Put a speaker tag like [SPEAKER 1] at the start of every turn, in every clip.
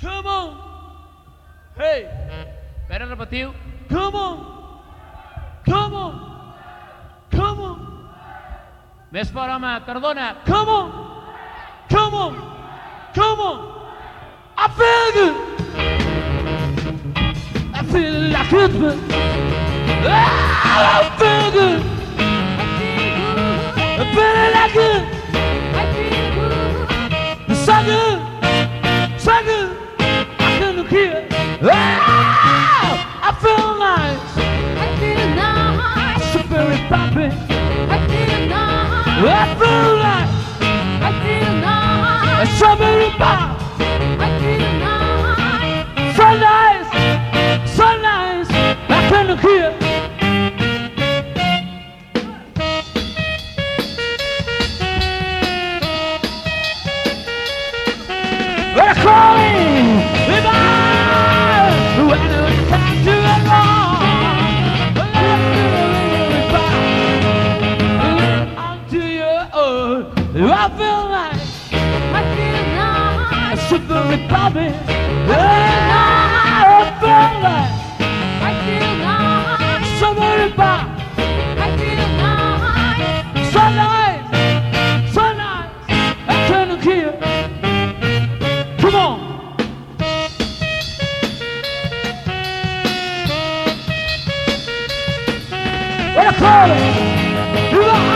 [SPEAKER 1] Come on. Hey,
[SPEAKER 2] Espera, repetiu.
[SPEAKER 1] come on. Come on. Come on.
[SPEAKER 2] Més fort, home, Cardona.
[SPEAKER 1] Come on. Come on. Come on. I feel good. I feel like but ah, I feel good. I feel like it. I couldn't hear. Ah, I feel nice. So very poppy. I feel like a strawberry pop. So nice. So nice. I couldn't hear. We're calling I feel like a super republic. I feel like pop. So nice, nice. I couldn't hear. Come on. What a call. I feel I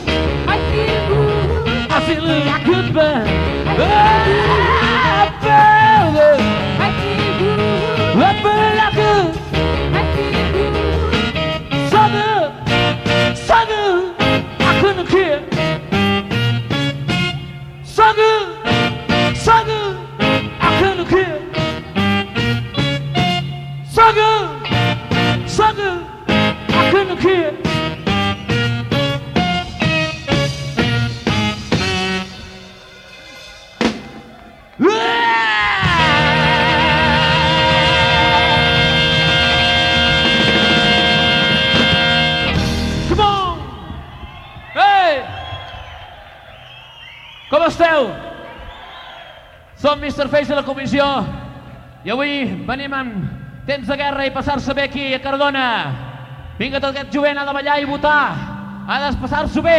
[SPEAKER 1] I. Ah, I good. I feel like good. I couldn't good, so good. I couldn't hear. So good. I couldn't hear.
[SPEAKER 2] Com esteu? Som Mr. Face de la comissió i avui venim amb temps de guerra i passar-se bé aquí a Cardona. Vinga tot aquest jovent ha de ballar i votar, ha de passar-s'ho bé.